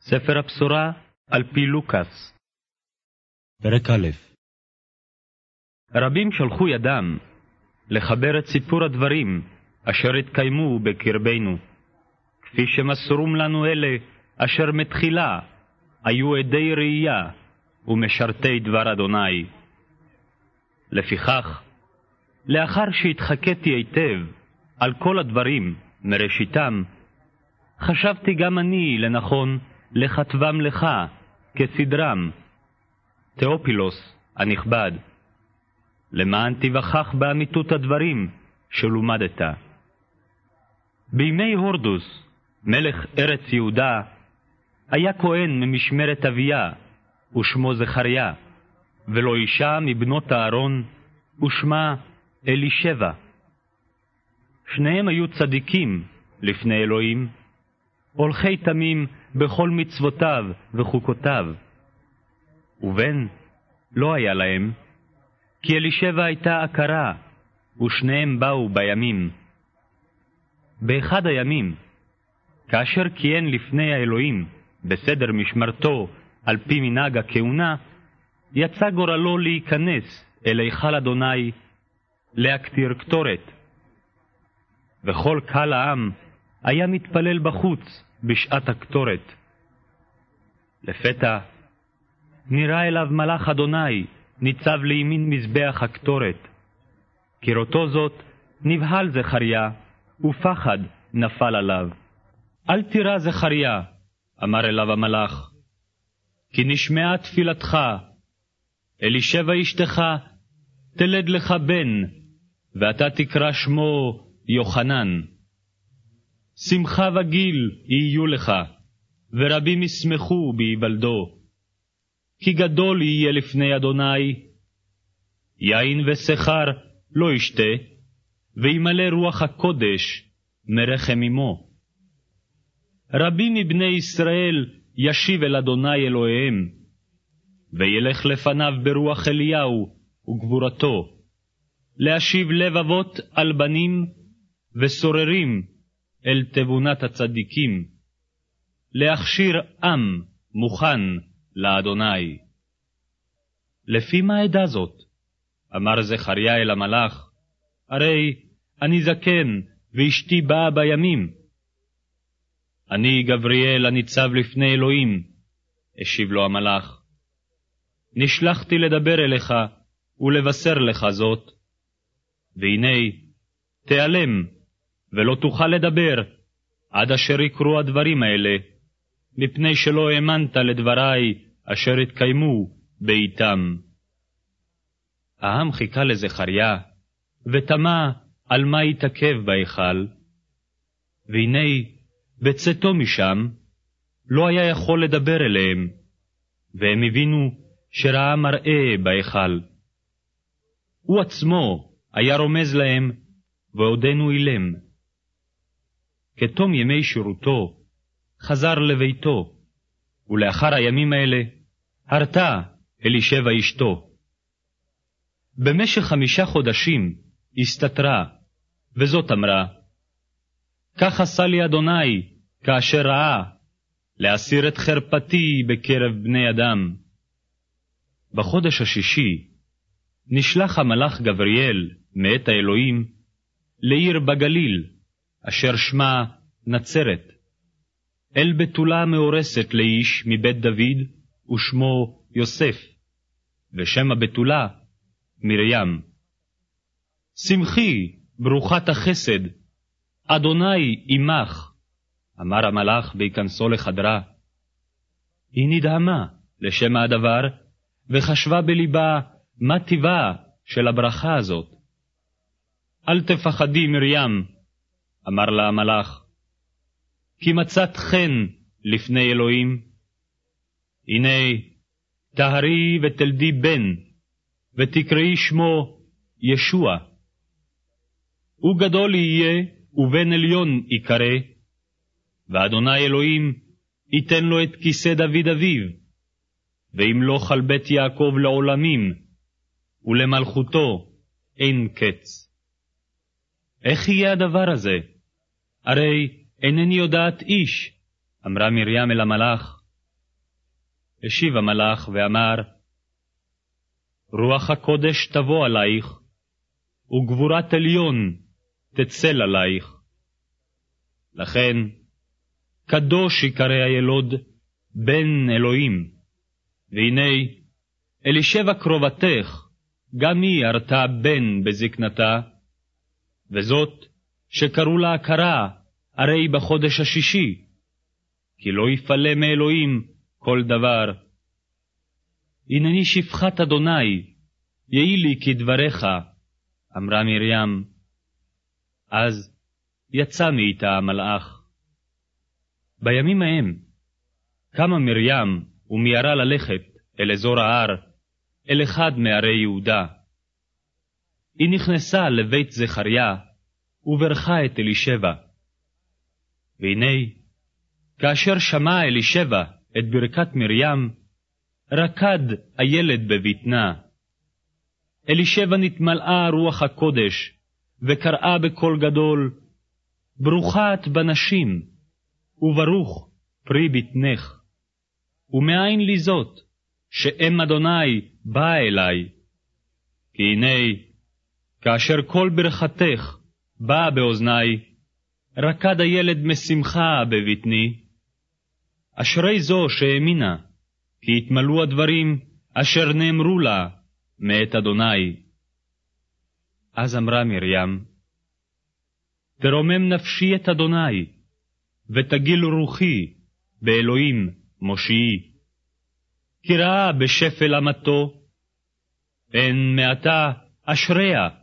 ספר הבשורה על פי לוקאס. פרק א' רבים שלחו ידם לחבר את סיפור הדברים אשר התקיימו בקרבנו, כפי שמסרום לנו אלה אשר מתחילה היו עדי ראייה ומשרתי דבר אדוני. לפיכך, לאחר שהתחקתי היטב על כל הדברים מראשיתם, חשבתי גם אני לנכון לכתבם לך כסדרם. תאופילוס הנכבד, למען תיווכח באמיתות הדברים שלומדת. בימי הורדוס, מלך ארץ יהודה, היה כהן ממשמרת אביה, ושמו זכריה, ולא אישה מבנות אהרון, ושמה אלישבע. שניהם היו צדיקים לפני אלוהים, הולכי תמים בכל מצוותיו וחוקותיו. ובן לא היה להם, כי אלישבע הייתה עקרה, ושניהם באו בימים. באחד הימים, כאשר כיהן לפני האלוהים בסדר משמרתו על פי מנהג הכהונה, יצא גורלו להיכנס אל היכל אדוני להקטיר קטורת. וכל קהל העם היה מתפלל בחוץ בשעת הקטורת. לפתע נראה אליו מלאך אדוני ניצב לימין מזבח הקטורת. כראותו זאת נבהל זכריה, ופחד נפל עליו. אל תירא זכריה, אמר אליו המלאך, כי נשמעה תפילתך, אלישבע אשתך תלד לך בן, ואתה תקרא שמו יוחנן. שמחה וגיל יהיו לך, ורבים ישמחו בהיוולדו. כי גדול יהיה לפני אדוני, יין ושכר לא ישתה, וימלא רוח הקודש מרחם אמו. רבים מבני ישראל ישיב אל אדוני אלוהיהם, וילך לפניו ברוח אליהו וגבורתו, להשיב לב אבות על בנים, וסוררים אל תבונת הצדיקים, להכשיר עם מוכן לאדוני. לפי מה עדה זאת? אמר זכריה אל המלאך, הרי אני זקן, ואשתי באה בימים. אני גבריאל הניצב לפני אלוהים, השיב לו המלאך. נשלחתי לדבר אליך ולבשר לך זאת, והנה, תיעלם ולא תוכל לדבר עד אשר יקרו הדברים האלה, מפני שלא האמנת לדברי אשר התקיימו בעתם. העם חיכה לזכריה, ותמה על מה יתעכב בהיכל. והנה, בצאתו משם, לא היה יכול לדבר אליהם, והם הבינו שראה מראה בהיכל. הוא עצמו היה רומז להם, ועודנו אילם. כתום ימי שירותו, חזר לביתו, ולאחר הימים האלה הרתה אלישבע אשתו. במשך חמישה חודשים הסתתרה, וזאת אמרה, כך עשה לי אדוני כאשר ראה להסיר את חרפתי בקרב בני אדם. בחודש השישי נשלח המלאך גבריאל מאת האלוהים לעיר בגליל, אשר שמה נצרת, אל בתולה מאורסת לאיש מבית דוד, ושמו יוסף, ושם הבתולה מרים. שמחי, ברוכת החסד, אדוני עמך, אמר המלאך בהיכנסו לחדרה. היא נדהמה לשם הדבר, וחשבה בלבה מה טיבה של הברכה הזאת. אל תפחדי, מרים, אמר לה המלאך, כי מצאת חן לפני אלוהים. הנה, טהרי ותלדי בן, ותקראי שמו ישוע. הוא גדול יהיה, ובן עליון יקרא, ואדוני אלוהים ייתן לו את כיסא דוד אביו, וימלוך על בית יעקב לעולמים, ולמלכותו אין קץ. איך יהיה הדבר הזה? הרי אינני יודעת איש, אמרה מרים אל המלאך, השיב המלאך ואמר, רוח הקודש תבוא עלייך, וגבורת עליון תצל עלייך. לכן, קדוש יקרא הילוד בן אלוהים, והנה, אלישבע קרובתך, גם היא הרתה בן בזקנתה, וזאת שקראו לה הכרה, הרי בחודש השישי, כי לא יפלא מאלוהים כל דבר. הנני שפחת אדוני, יהי לי כדבריך, אמרה מרים. אז יצא מאיתה המלאך. בימים ההם קמה מרים ומיהרה ללכת אל אזור ההר, אל אחד מערי יהודה. היא נכנסה לבית זכריה וברכה את אלישבע. והנה, כאשר שמע אלישבע את ברכת מרים, רקד הילד בבטנה. אלישבע נתמלאה רוח הקודש, וקראה בקול גדול, ברוכה את בנשים, וברוך פרי בטנך. ומאין לי זאת, שאם אדוני באה אלי? כי הנה, כאשר כל ברכתך באה באוזני, רקד הילד משמחה בבטני. אשרי זו שהאמינה, כי התמלאו הדברים אשר נאמרו לה מאת אדוני. אז אמרה מרים, תרומם נפשי את אדוני, ותגיל רוחי באלוהים מושיעי. כי ראה בשפל אמתו, פן מעתה אשריה,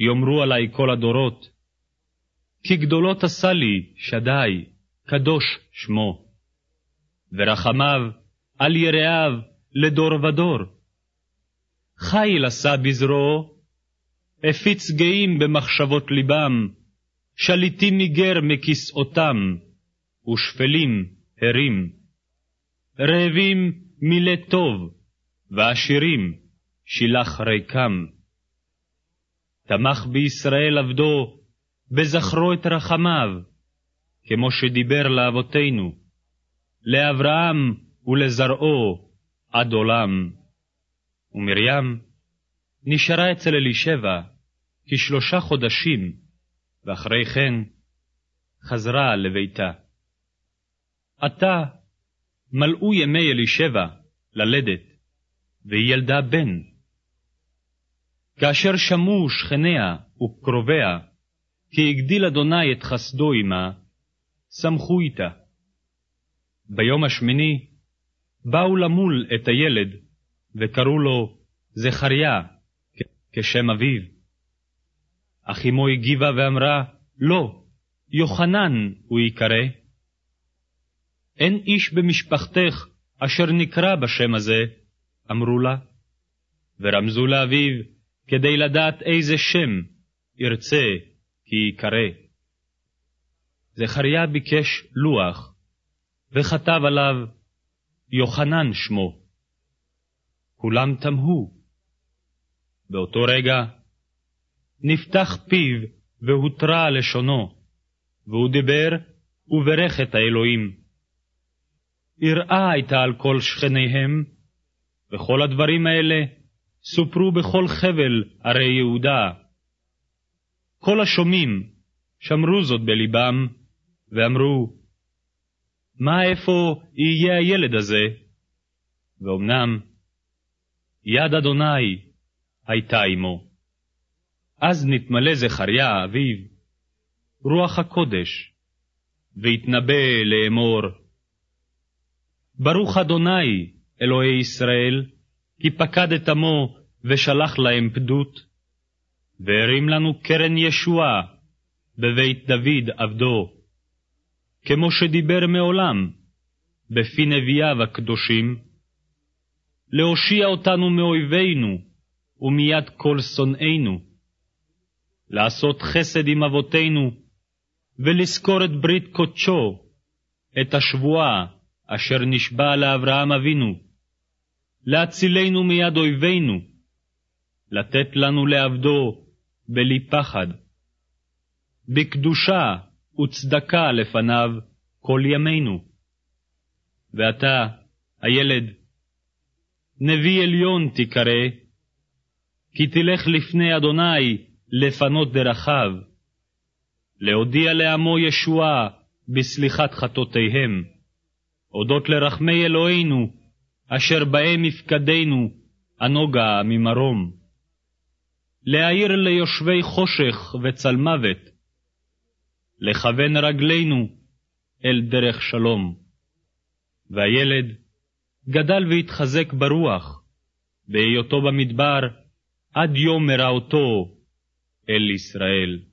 יאמרו עלי כל הדורות. כי גדולות עשה לי שדי, קדוש שמו. ורחמיו על יראיו לדור ודור. חיל עשה בזרועו, הפיץ גאים במחשבות ליבם, שליטים מגר מכסאותם, ושפלים הרים. רעבים מילא טוב, ועשירים שילח ריקם. תמך בישראל עבדו, בזכרו את רחמיו, כמו שדיבר לאבותינו, לאברהם ולזרעו עד עולם. ומרים נשארה אצל אלישבע כשלושה חודשים, ואחרי כן חזרה לביתה. עתה מלאו ימי אלישבע ללדת, והיא ילדה בן. כאשר שמעו שכניה וקרוביה כי הגדיל אדוני את חסדו עמה, שמחו איתה. ביום השמיני באו למול את הילד, וקראו לו זכריה, כשם אביו. אך אמו הגיבה ואמרה, לא, יוחנן הוא ייקרא. אין איש במשפחתך אשר נקרא בשם הזה, אמרו לה, ורמזו לאביו כדי לדעת איזה שם ירצה כי ייקרא. זכריה ביקש לוח, וכתב עליו יוחנן שמו. כולם תמהו. באותו רגע נפתח פיו והותרה לשונו, והוא דיבר וברך את האלוהים. יראה הייתה על כל שכניהם, וכל הדברים האלה סופרו בכל חבל ערי יהודה. כל השומעים שמרו זאת בלבם, ואמרו, מה איפה יהיה הילד הזה? ואומנם, יד אדוני הייתה עמו. אז נתמלא זכריה אביו, רוח הקודש, והתנבא לאמור, ברוך אדוני, אלוהי ישראל, כי פקד את עמו ושלח להם פדות, והרים לנו קרן ישועה בבית דוד עבדו, כמו שדיבר מעולם בפי נביאיו הקדושים, להושיע אותנו מאויבינו ומיד כל שונאינו, לעשות חסד עם אבותינו ולזכור את ברית קודשו, את השבועה אשר נשבע לאברהם אבינו, להצילנו מיד אויבינו, לתת לנו לעבדו בלי פחד. בקדושה וצדקה לפניו כל ימינו. ועתה, הילד, נביא עליון תיקרא, כי תלך לפני אדוני לפנות דרכיו, להודיע לעמו ישועה בסליחת חטאותיהם, הודות לרחמי אלוהינו, אשר בהם יפקדנו, הנוגה ממרום. להאיר ליושבי חושך וצל מוות, לכוון רגלינו אל דרך שלום. והילד גדל והתחזק ברוח, בהיותו במדבר, עד יום מראותו אל ישראל.